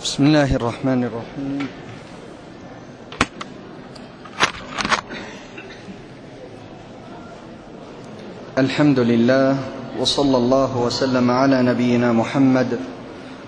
بسم الله الرحمن الرحيم. الحمد لله وصلى الله وسلم على نبينا محمد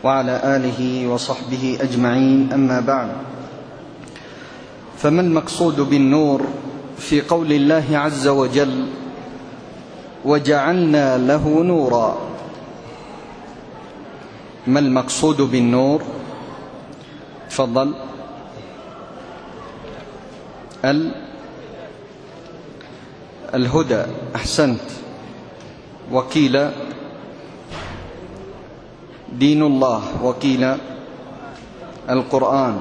وعلى آله وصحبه أجمعين. أما بعد فما المقصود بالنور في قول الله عز وجل وجعلنا له نورا ما المقصود بالنور؟ تفضل. ال الهدى أحسنت. وقيل دين الله وقيل القرآن.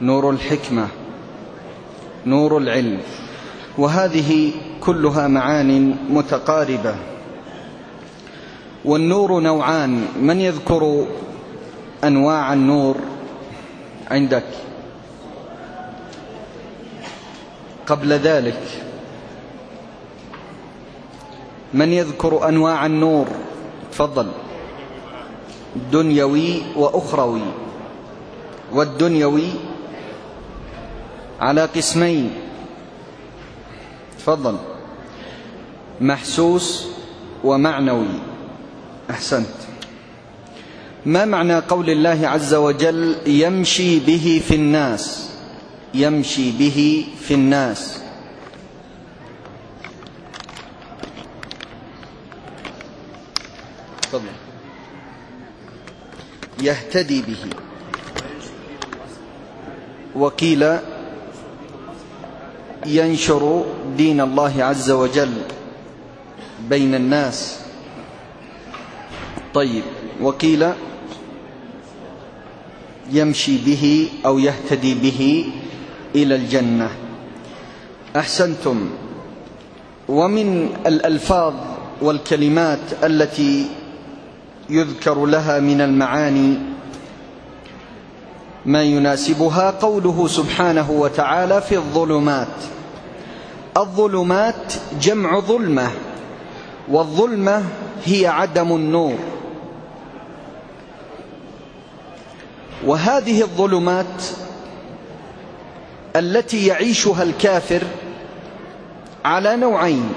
نور الحكمة. نور العلم. وهذه كلها معان متقاربة. والنور نوعان من يذكر أنواع النور عندك. قبل ذلك من يذكر أنواع النور؟ تفضل. دنيوي وأخروي. والدنيوي على قسمين. تفضل. محسوس ومعنوي. أحسنت. ما معنى قول الله عز وجل يمشي به في الناس؟ يمشي به في الناس. تفضل. يهتدي به. وقيل ينشر دين الله عز وجل بين الناس. طيب وقيل يمشي به أو يهتدي به إلى الجنة. أحسنتم. ومن الألفاظ والكلمات التي يذكر لها من المعاني ما يناسبها قوله سبحانه وتعالى في الظلمات. الظلمات جمع ظلمة والظلمة هي عدم النور. وهذه الظلمات التي يعيشها الكافر على نوعين.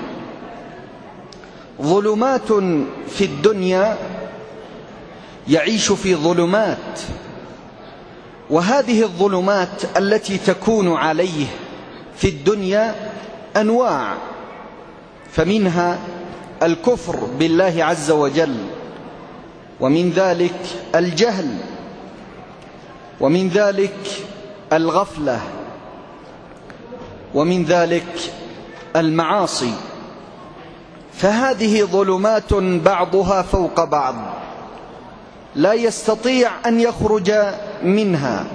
ظلمات في الدنيا يعيش في ظلمات وهذه الظلمات التي تكون عليه في الدنيا أنواع فمنها الكفر بالله عز وجل ومن ذلك الجهل. ومن ذلك الغفلة ومن ذلك المعاصي. فهذه ظلمات بعضها فوق بعض لا يستطيع أن يخرج منها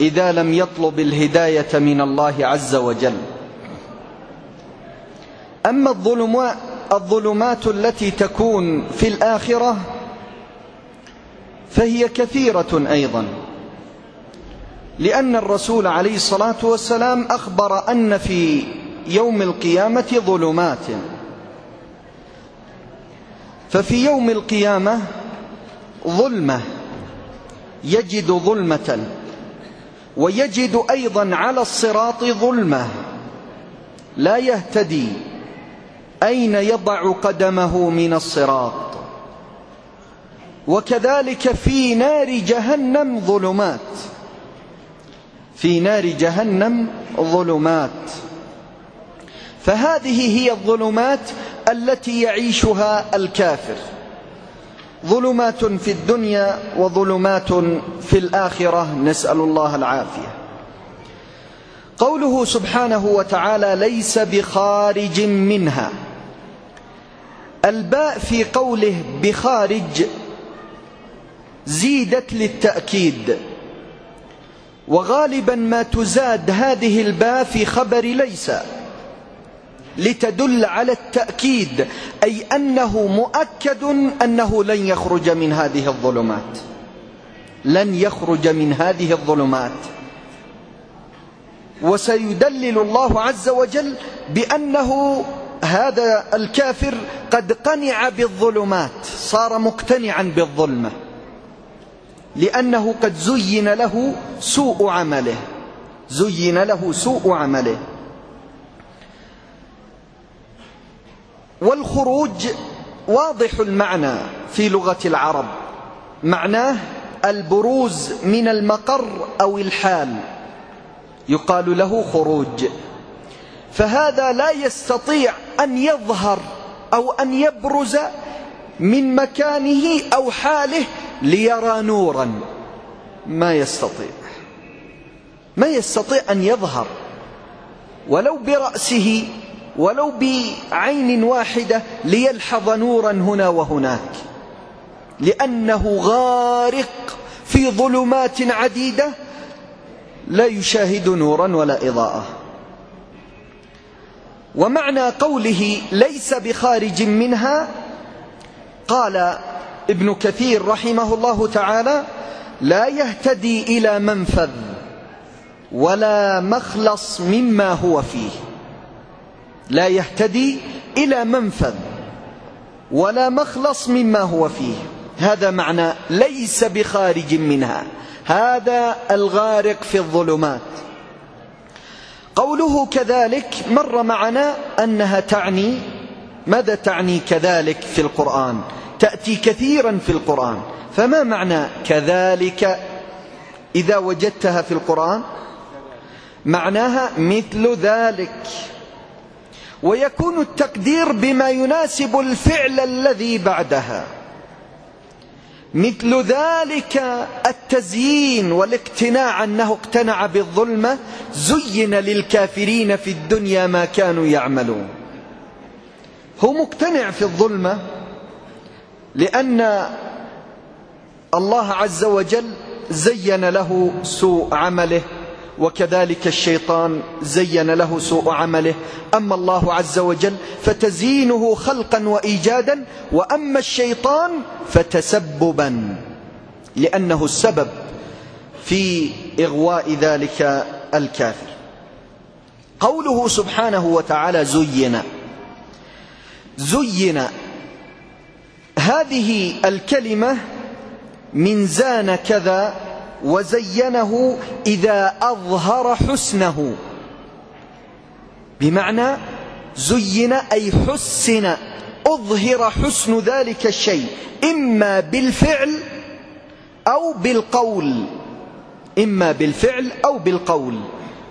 إذا لم يطلب الهداية من الله عز وجل. أما الظلمات التي تكون في الآخرة فهي كثيرة أيضا. لأن الرسول عليه الصلاة والسلام أخبر أن في يوم القيامة ظلمات. ففي يوم القيامة ظلمة يجد ظلمة ويجد أيضا على الصراط ظلمة. لا يهتدي. أين يضع قدمه من الصراط؟ وكذلك في نار جهنم ظلمات. في نار جهنم ظلمات. فهذه هي الظلمات التي يعيشها الكافر. ظلمات في الدنيا وظلمات في الآخرة نسأل الله العافية. قوله سبحانه وتعالى ليس بخارج منها. الباء في قوله بخارج زيدت للتأكيد. وغالبا ما تزاد هذه الباء في خبر ليس لتدل على التأكيد أي أنه مؤكد أنه لن يخرج من هذه الظلمات. لن يخرج من هذه الظلمات. وسيدلل الله عز وجل بأنه هذا الكافر قد قنع بالظلمات صار مقتنعا بالظلمة. لأنه قد زين له سوء عمله. زين له سوء عمله. والخروج واضح المعنى في لغة العرب. معناه البروز من المقر أو الحال. يقال له خروج. فهذا لا يستطيع أن يظهر أو أن يبرز من مكانه أو حاله ليرى نورا ما يستطيع. ما يستطيع أن يظهر. ولو برأسه ولو بعين واحدة ليلحظ نورا هنا وهناك. لأنه غارق في ظلمات عديدة لا يشاهد نورا ولا إضاءة. ومعنى قوله ليس بخارج منها قال ابن كثير رحمه الله تعالى لا يهتدي إلى منفذ ولا مخلص مما هو فيه. لا يهتدي إلى منفذ ولا مخلص مما هو فيه. هذا معنى ليس بخارج منها. هذا الغارق في الظلمات. قوله كذلك مر معنا أنها تعني ماذا تعني كذلك في القرآن؟ تأتي كثيرا في القرآن. فما معنى كذلك إذا وجدتها في القرآن؟ معناها مثل ذلك. ويكون التقدير بما يناسب الفعل الذي بعدها. مثل ذلك التزيين والاقتناع أنه اقتنع بالظلمة زين للكافرين في الدنيا ما كانوا يعملون. هو مقتنع في الظلمة لأن الله عز وجل زين له سوء عمله وكذلك الشيطان زين له سوء عمله. أما الله عز وجل فتزيينه خلقا وإيجادا وأما الشيطان فتسببا لأنه السبب في إغواء ذلك الكافر. قوله سبحانه وتعالى زين زين هذه الكلمة من زان كذا وزينه إذا أظهر حسنه. بمعنى زين أي حسن أظهر حسن ذلك الشيء إما بالفعل أو بالقول. إما بالفعل أو بالقول.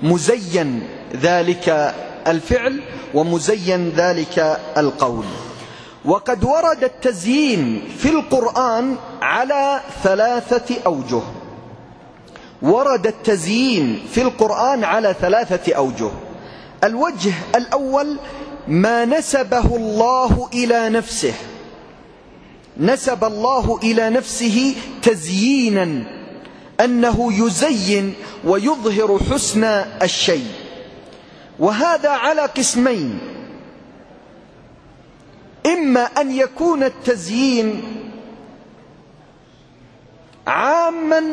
مزين ذلك الفعل ومزين ذلك القول. وقد ورد التزيين في القرآن على ثلاثة أوجه. ورد التزيين في القرآن على ثلاثة أوجه. الوجه الأول ما نسبه الله إلى نفسه. نسب الله إلى نفسه تزيينا أنه يزين ويظهر حسن الشيء. وهذا على قسمين. إما أن يكون التزيين عاما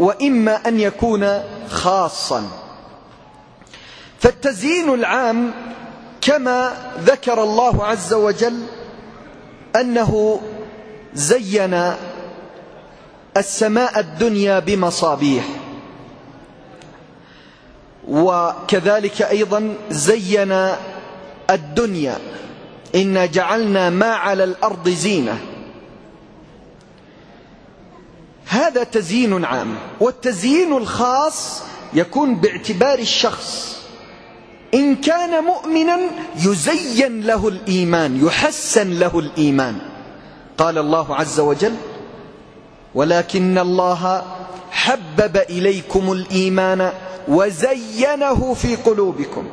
وإما أن يكون خاصا. فالتزيين العام كما ذكر الله عز وجل أنه زين السماء الدنيا بمصابيح. وكذلك أيضا زين الدنيا. إنا جعلنا ما على الأرض زينة. هذا تزيين عام. والتزيين الخاص يكون باعتبار الشخص. إن كان مؤمنا يزين له الإيمان يحسن له الإيمان. قال الله عز وجل ولكن الله حبب إليكم الإيمان وزينه في قلوبكم.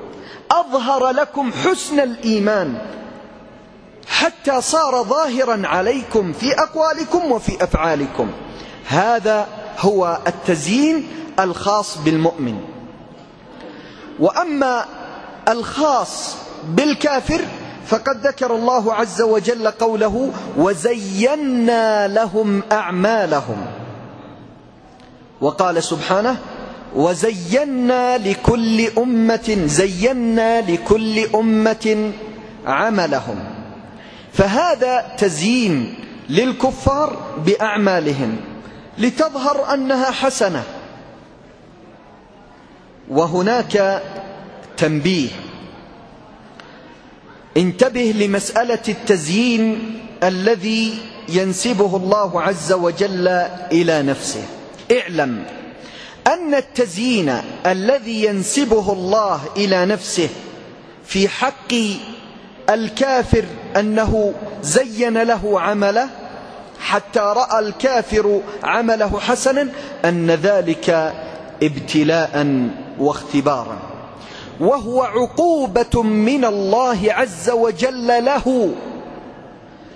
أظهر لكم حسن الإيمان حتى صار ظاهرا عليكم في أقوالكم وفي أفعالكم. هذا هو التزيين الخاص بالمؤمن. وأما الخاص بالكافر فقد ذكر الله عز وجل قوله وزينا لهم أعمالهم وقال سبحانه وزينا لكل أمة زينا لكل أمة عملهم فهذا تزيين للكفار بأعمالهم لتظهر أنها حسنة. وهناك تنبيه. انتبه لمسألة التزيين الذي ينسبه الله عز وجل إلى نفسه. اعلم أن التزيين الذي ينسبه الله إلى نفسه في حق الكافر أنه زين له عمله حتى رأى الكافر عمله حسنا أن ذلك ابتلاء واختبارا. وهو عقوبة من الله عز وجل له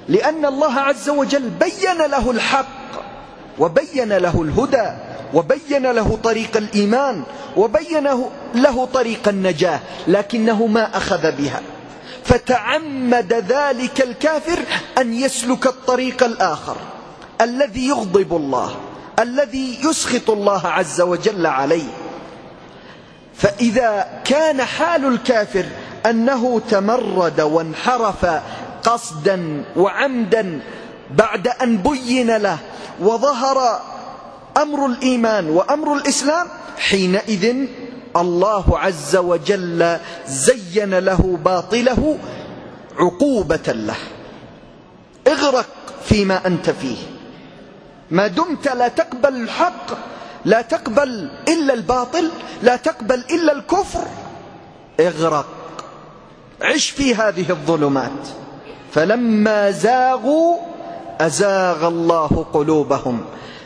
لأن الله عز وجل بين له الحق وبين له الهدى وبين له طريق الإيمان وبين له طريق النجاة لكنه ما أخذ بها. فتعمد ذلك الكافر أن يسلك الطريق الآخر الذي يغضب الله الذي يسخط الله عز وجل عليه. فإذا كان حال الكافر أنه تمرد وانحرف قصدا وعمدا بعد أن بين له وظهر أمر الإيمان وأمر الإسلام حينئذ الله عز وجل زين له باطله عقوبة له. اغرق فيما أنت فيه. ما دمت لا تقبل الحق لا تقبل إلا الباطل لا تقبل إلا الكفر. اغرق. عش في هذه الظلمات. فلما زاغوا أزاغ الله قلوبهم.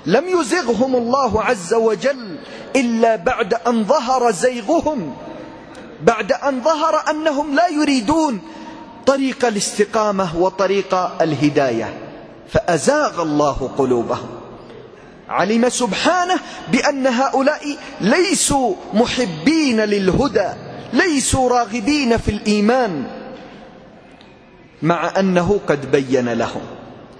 لم يزغهم الله عز وجل إلا بعد أن ظهر زيغهم بعد أن ظهر أنهم لا يريدون طريق الاستقامة وطريق الهداية. فأزاغ الله قلوبهم. علم سبحانه بأن هؤلاء ليسوا محبين للهدى ليسوا راغبين في الإيمان مع أنه قد بين لهم.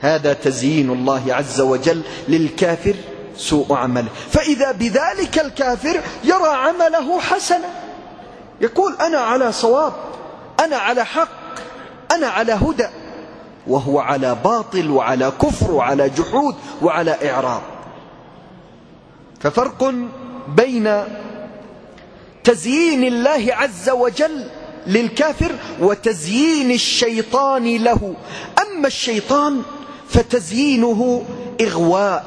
هذا تزيين الله عز وجل للكافر سوء عمله. فإذا بذلك الكافر يرى عمله حسنا. يقول أنا على صواب أنا على حق أنا على هدى وهو على باطل وعلى كفر وعلى جحود وعلى إعراض. ففرق بين تزيين الله عز وجل للكافر وتزيين الشيطان له. أما الشيطان فتزيينه إغواء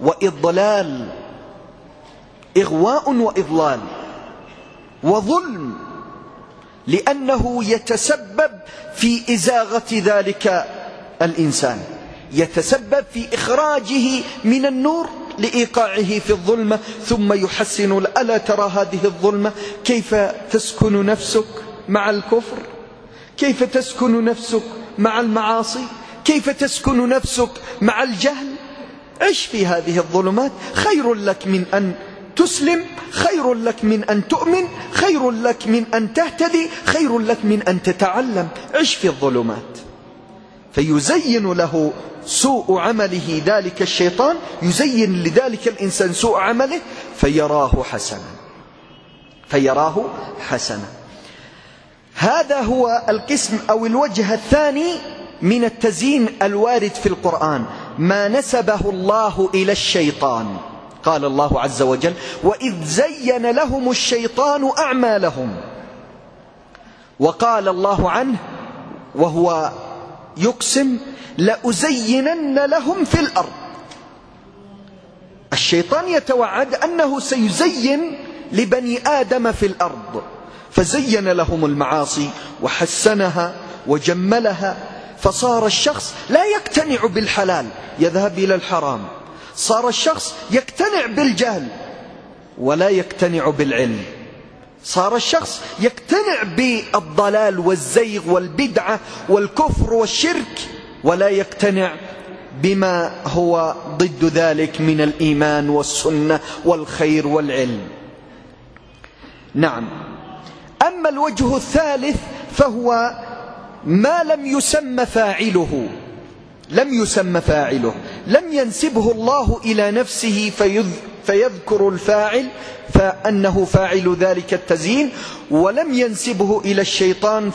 وإضلال. إغواء وإضلال وظلم لأنه يتسبب في إزاغة ذلك الإنسان. يتسبب في إخراجه من النور لإيقاعه في الظلمة ثم يحسن ألا ترى هذه الظلمة. كيف تسكن نفسك مع الكفر؟ كيف تسكن نفسك مع المعاصي؟ كيف تسكن نفسك مع الجهل؟ عش في هذه الظلمات؟ خير لك من أن تسلم خير لك من أن تؤمن خير لك من أن تهتدي خير لك من أن تتعلم. عش في الظلمات؟ فيزين له سوء عمله ذلك الشيطان يزين لذلك الإنسان سوء عمله فيراه حسنا. فيراه حسنا. هذا هو القسم أو الوجه الثاني من التزيين الوارد في القرآن. ما نسبه الله إلى الشيطان. قال الله عز وجل وإذ زين لهم الشيطان أعمالهم. وقال الله عنه وهو يقسم لأزينن لهم في الأرض. الشيطان يتوعد أنه سيزين لبني آدم في الأرض. فزين لهم المعاصي وحسنها وجملها فصار الشخص لا يقتنع بالحلال يذهب إلى الحرام. صار الشخص يقتنع بالجهل ولا يقتنع بالعلم. صار الشخص يقتنع بالضلال والزيغ والبدعة والكفر والشرك ولا يقتنع بما هو ضد ذلك من الإيمان والسنة والخير والعلم. نعم. أما الوجه الثالث فهو ما لم يسمى فاعله لم يسمى فاعله لم ينسبه الله إلى نفسه فيذكر الفاعل فأنه فاعل ذلك التزيين ولم ينسبه إلى الشيطان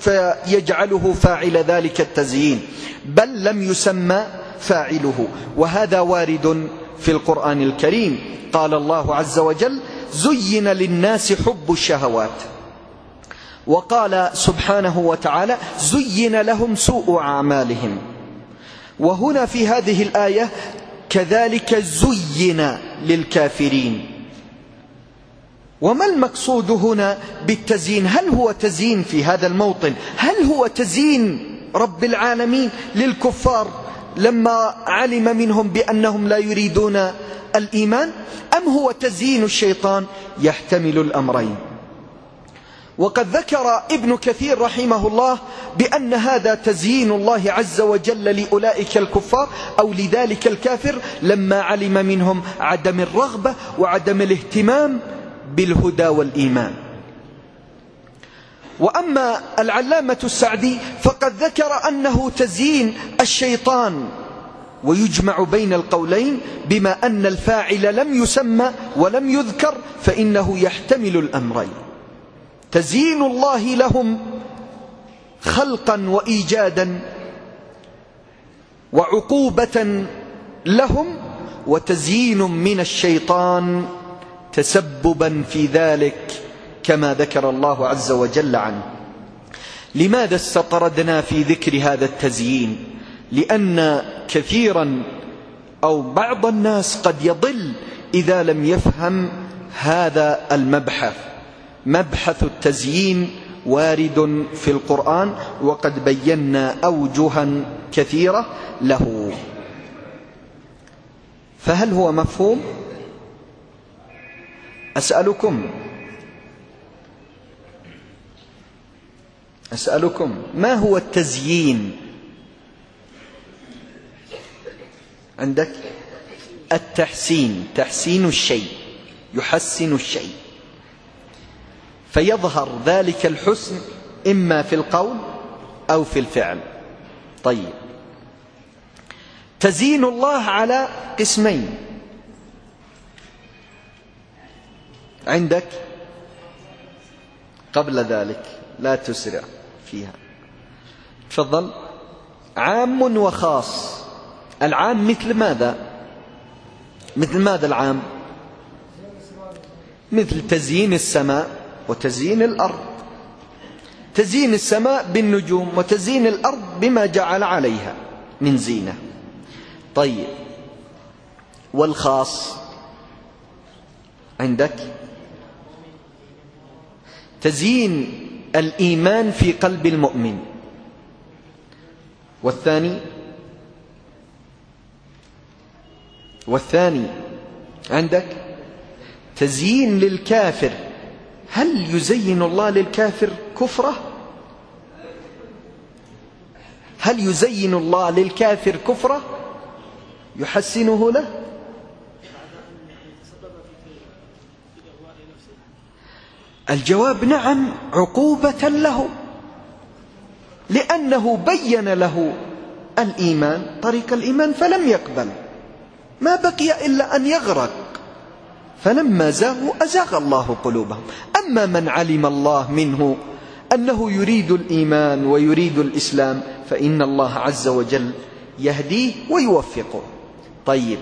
فيجعله فاعل ذلك التزيين بل لم يسمى فاعله. وهذا وارد في القرآن الكريم. قال الله عز وجل زين للناس حب الشهوات. وقال سبحانه وتعالى زين لهم سوء أعمالهم. وهنا في هذه الآية كذلك زين للكافرين. وما المقصود هنا بالتزيين؟ هل هو تزيين في هذا الموطن؟ هل هو تزيين رب العالمين للكفار لما علم منهم بأنهم لا يريدون الإيمان؟ أم هو تزيين الشيطان يحتمل الأمرين؟ وقد ذكر ابن كثير رحمه الله بأن هذا تزيين الله عز وجل لأولئك الكفار أو لذلك الكافر لما علم منهم عدم الرغبة وعدم الاهتمام بالهدى والإيمان. وأما العلامة السعدي فقد ذكر أنه تزيين الشيطان ويجمع بين القولين بما أن الفاعل لم يسمى ولم يذكر فإنه يحتمل الأمرين. تزيين الله لهم خلقا وإيجادا وعقوبة لهم وتزيين من الشيطان تسببا في ذلك كما ذكر الله عز وجل عنه. لماذا استطردنا في ذكر هذا التزيين؟ لأن كثيرا أو بعض الناس قد يضل إذا لم يفهم هذا المبحث. مبحث التزيين وارد في القرآن وقد بينا أوجها كثيرة له. فهل هو مفهوم؟ أسألكم. أسألكم ما هو التزيين؟ عندك؟ التحسين تحسين الشيء يحسن الشيء. فيظهر ذلك الحسن إما في القول أو في الفعل. طيب. تزيين الله على قسمين. عندك قبل ذلك لا تسرع فيها. تفضل. عام وخاص. العام مثل ماذا؟ مثل ماذا العام؟ مثل تزيين السماء. وتزيين الأرض. تزيين السماء بالنجوم وتزيين الأرض بما جعل عليها من زينة. طيب. والخاص عندك؟ تزيين الإيمان في قلب المؤمن. والثاني؟ والثاني عندك؟ تزيين للكافر هل يزين الله للكافر كفره؟ هل يزين الله للكافر كفره؟ يحسنه له؟ الجواب نعم عقوبة له لأنه بين له الإيمان طريق الإيمان فلم يقبل ما بقي إلا أن يغرق فلما زاغوا أزاغ الله قلوبهم. أما من علم الله منه أنه يريد الإيمان ويريد الإسلام فإن الله عز وجل يهديه ويوفقه. طيب.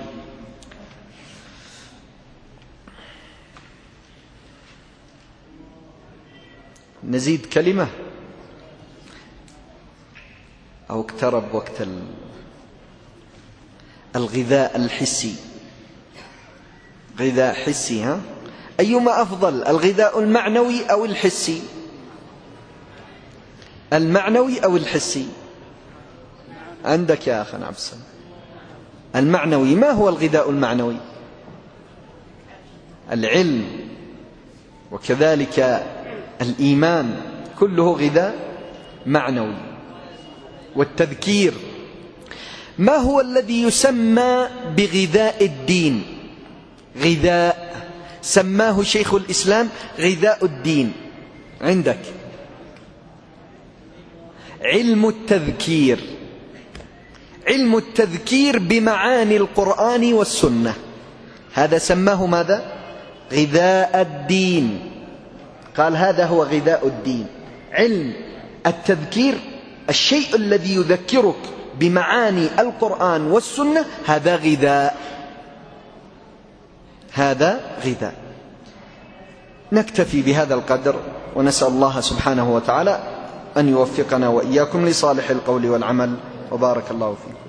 نزيد كلمة؟ أو اقترب وقت الغذاء الحسي. غذاء حسي ها؟ أيما أفضل الغذاء المعنوي أو الحسي؟ المعنوي أو الحسي؟ عندك يا أخي السلام المعنوي ما هو الغذاء المعنوي؟ العلم وكذلك الإيمان كله غذاء معنوي. والتذكير ما هو الذي يسمى بغذاء الدين؟ غذاء. سماه شيخ الإسلام غذاء الدين. عندك. علم التذكير. علم التذكير بمعاني القرآن والسنة. هذا سماه ماذا؟ غذاء الدين. قال هذا هو غذاء الدين. علم التذكير الشيء الذي يذكرك بمعاني القرآن والسنة هذا غذاء. هذا غذاء. نكتفي بهذا القدر ونسأل الله سبحانه وتعالى أن يوفقنا وإياكم لصالح القول والعمل. وبارك الله فيكم.